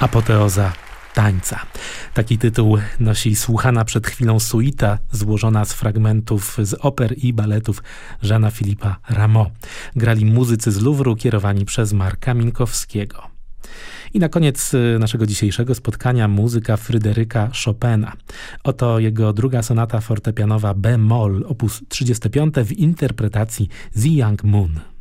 Apoteoza tańca. Taki tytuł nosi słuchana przed chwilą suita złożona z fragmentów z oper i baletów Żana Filipa Rameau. Grali muzycy z Luwru kierowani przez Marka Minkowskiego. I na koniec y, naszego dzisiejszego spotkania muzyka Fryderyka Chopina. Oto jego druga sonata fortepianowa B-moll op. 35 w interpretacji The Young Moon.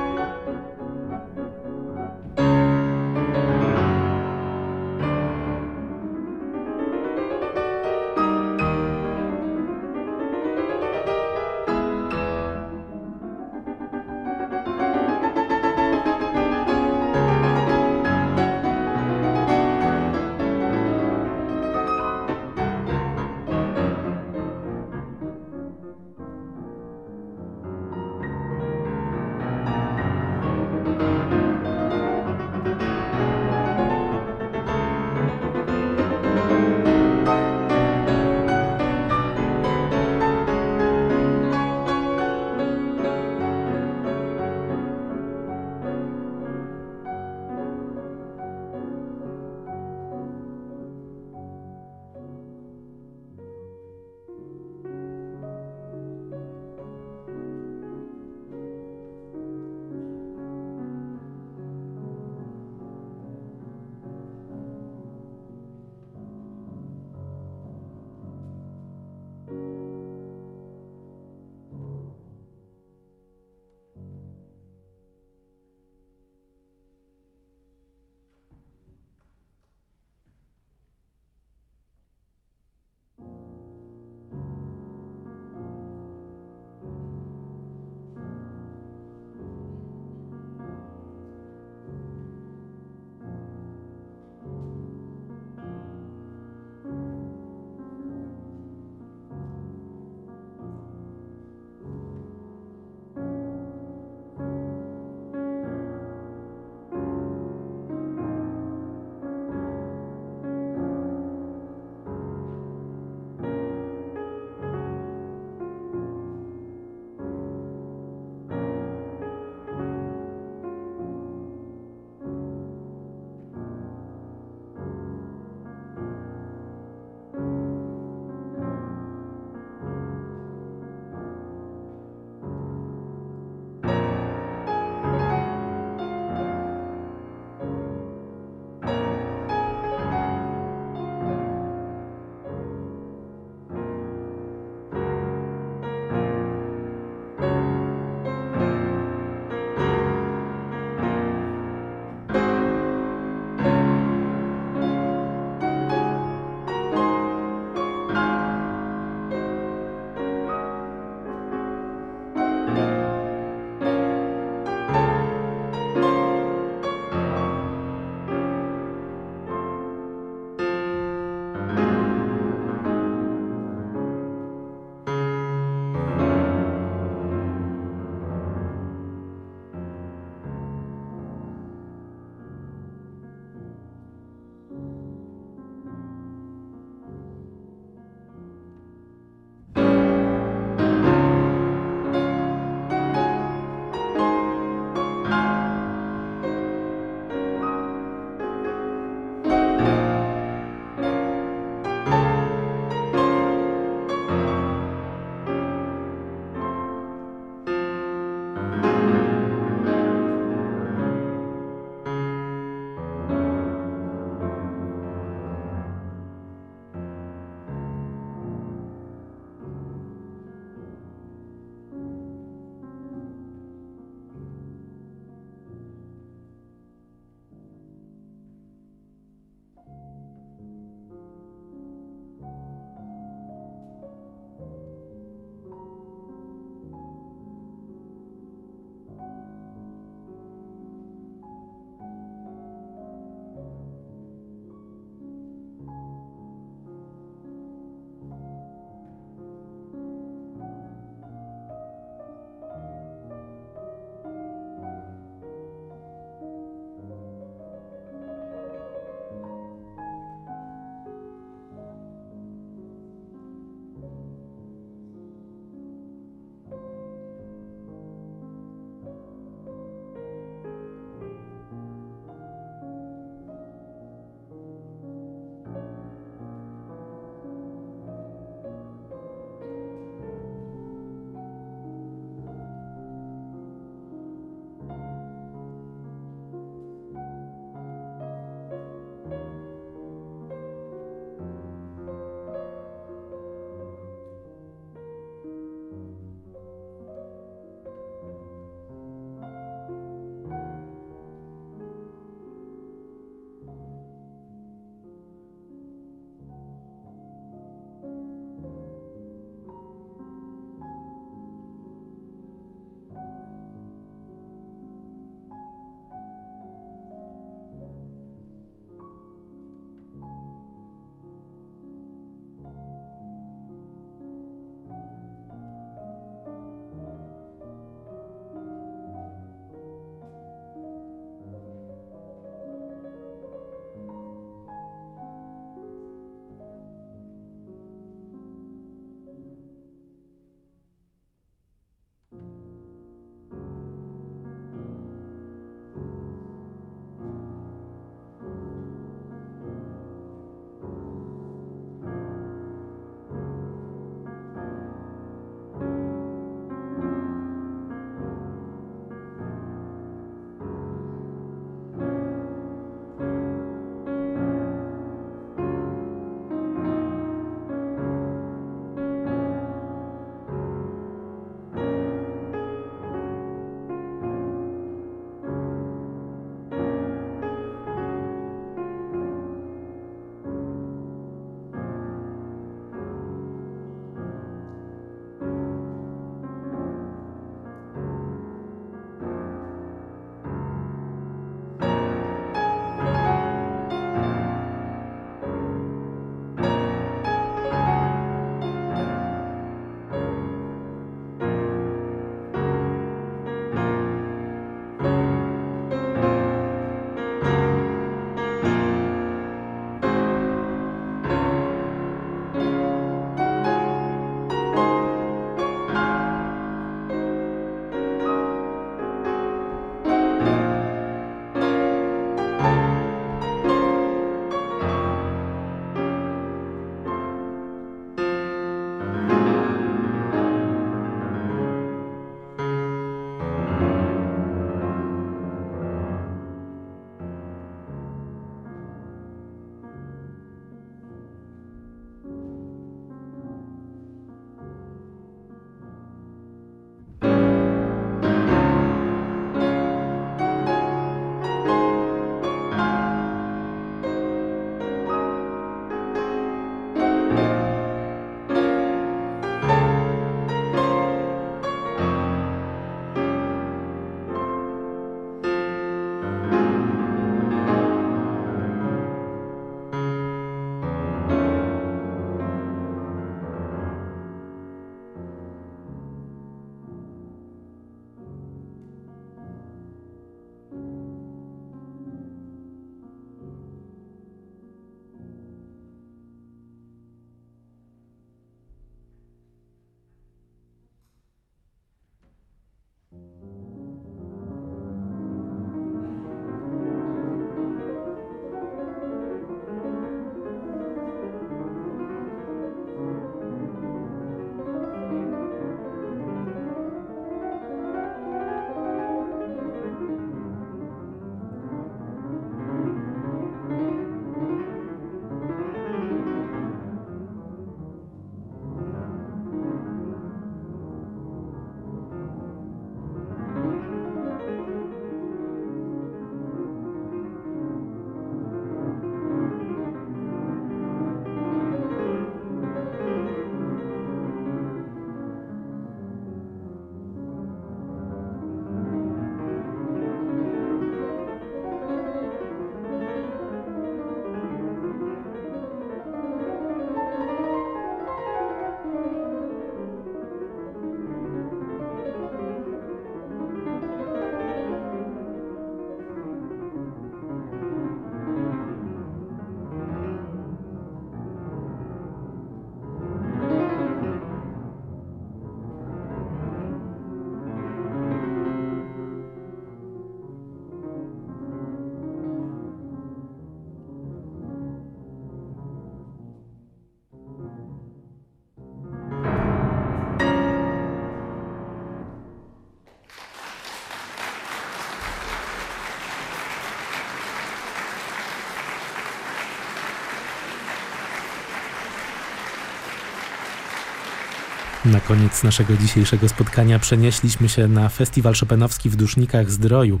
Na koniec naszego dzisiejszego spotkania przenieśliśmy się na festiwal Chopinowski w Dusznikach Zdroju.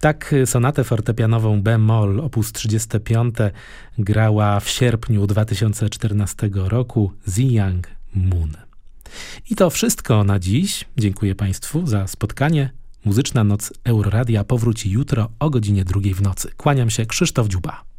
Tak sonatę fortepianową B-moll op. 35 grała w sierpniu 2014 roku Ziyang Moon. I to wszystko na dziś. Dziękuję Państwu za spotkanie. Muzyczna Noc Euroradia powróci jutro o godzinie drugiej w nocy. Kłaniam się, Krzysztof Dziuba.